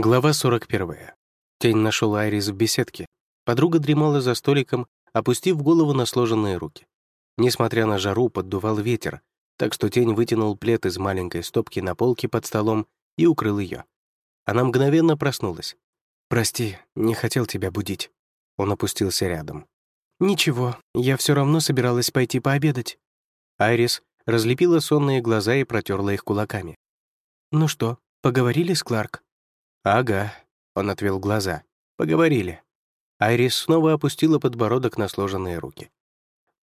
Глава 41. Тень нашел Айрис в беседке. Подруга дремала за столиком, опустив голову на сложенные руки. Несмотря на жару, поддувал ветер, так что тень вытянул плед из маленькой стопки на полке под столом и укрыл ее. Она мгновенно проснулась. «Прости, не хотел тебя будить». Он опустился рядом. «Ничего, я все равно собиралась пойти пообедать». Айрис разлепила сонные глаза и протерла их кулаками. «Ну что, поговорили с Кларк?» «Ага», — он отвел глаза. «Поговорили». Айрис снова опустила подбородок на сложенные руки.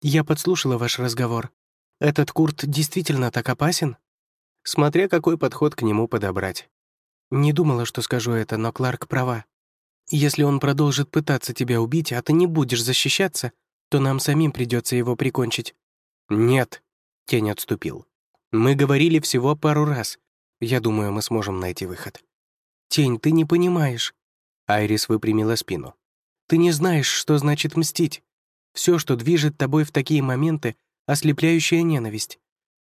«Я подслушала ваш разговор. Этот Курт действительно так опасен?» Смотря какой подход к нему подобрать. «Не думала, что скажу это, но Кларк права. Если он продолжит пытаться тебя убить, а ты не будешь защищаться, то нам самим придется его прикончить». «Нет», — тень отступил. «Мы говорили всего пару раз. Я думаю, мы сможем найти выход». «Тень, ты не понимаешь». Айрис выпрямила спину. «Ты не знаешь, что значит мстить. Все, что движет тобой в такие моменты — ослепляющая ненависть.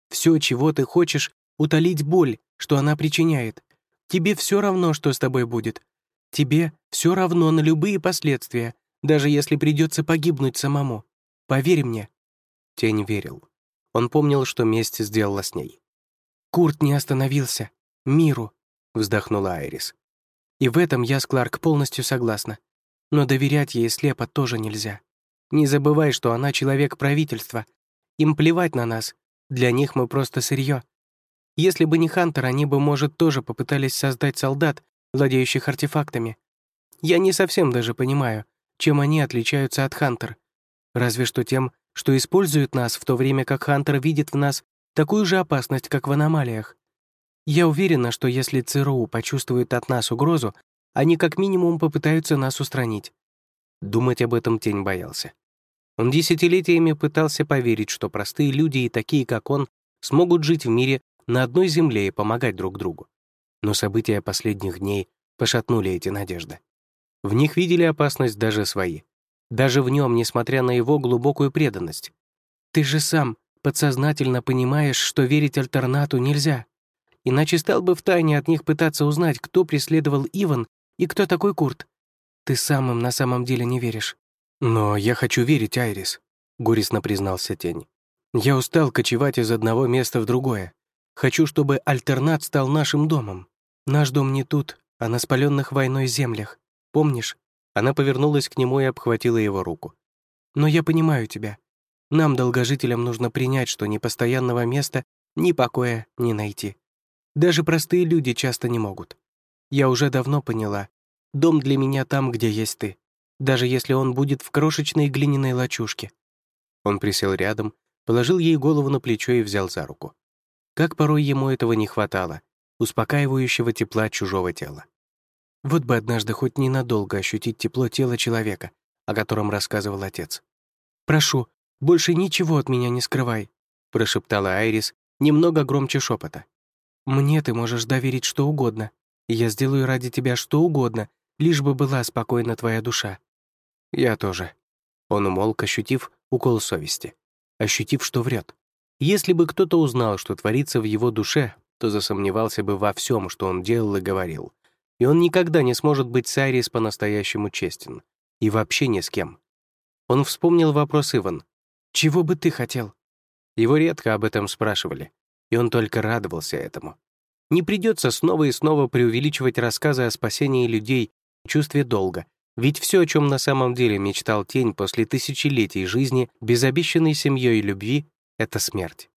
Все, чего ты хочешь — утолить боль, что она причиняет. Тебе все равно, что с тобой будет. Тебе все равно на любые последствия, даже если придется погибнуть самому. Поверь мне». Тень верил. Он помнил, что месть сделала с ней. «Курт не остановился. Миру», — вздохнула Айрис. «И в этом я с Кларк полностью согласна. Но доверять ей слепо тоже нельзя. Не забывай, что она человек правительства. Им плевать на нас. Для них мы просто сырье. Если бы не Хантер, они бы, может, тоже попытались создать солдат, владеющих артефактами. Я не совсем даже понимаю, чем они отличаются от Хантер. Разве что тем, что используют нас, в то время как Хантер видит в нас такую же опасность, как в аномалиях. Я уверена, что если ЦРУ почувствует от нас угрозу, они как минимум попытаются нас устранить. Думать об этом Тень боялся. Он десятилетиями пытался поверить, что простые люди и такие, как он, смогут жить в мире на одной земле и помогать друг другу. Но события последних дней пошатнули эти надежды. В них видели опасность даже свои. Даже в нем, несмотря на его глубокую преданность. «Ты же сам подсознательно понимаешь, что верить альтернату нельзя. Иначе стал бы втайне от них пытаться узнать, кто преследовал Иван и кто такой Курт. Ты сам им на самом деле не веришь». «Но я хочу верить, Айрис», — горестно признался Тень. «Я устал кочевать из одного места в другое. Хочу, чтобы альтернат стал нашим домом. Наш дом не тут, а на спаленных войной землях. Помнишь?» Она повернулась к нему и обхватила его руку. «Но я понимаю тебя. Нам, долгожителям, нужно принять, что ни постоянного места, ни покоя не найти. Даже простые люди часто не могут. Я уже давно поняла. Дом для меня там, где есть ты. Даже если он будет в крошечной глиняной лачушке». Он присел рядом, положил ей голову на плечо и взял за руку. Как порой ему этого не хватало, успокаивающего тепла чужого тела. Вот бы однажды хоть ненадолго ощутить тепло тела человека, о котором рассказывал отец. «Прошу, больше ничего от меня не скрывай», прошептала Айрис немного громче шепота. «Мне ты можешь доверить что угодно, я сделаю ради тебя что угодно, лишь бы была спокойна твоя душа». «Я тоже». Он умолк, ощутив укол совести, ощутив, что врет. Если бы кто-то узнал, что творится в его душе, то засомневался бы во всем, что он делал и говорил и он никогда не сможет быть с Айрис по-настоящему честен. И вообще ни с кем. Он вспомнил вопрос Иван. «Чего бы ты хотел?» Его редко об этом спрашивали, и он только радовался этому. Не придется снова и снова преувеличивать рассказы о спасении людей, чувстве долга, ведь все, о чем на самом деле мечтал Тень после тысячелетий жизни без обещанной семьей и любви, — это смерть.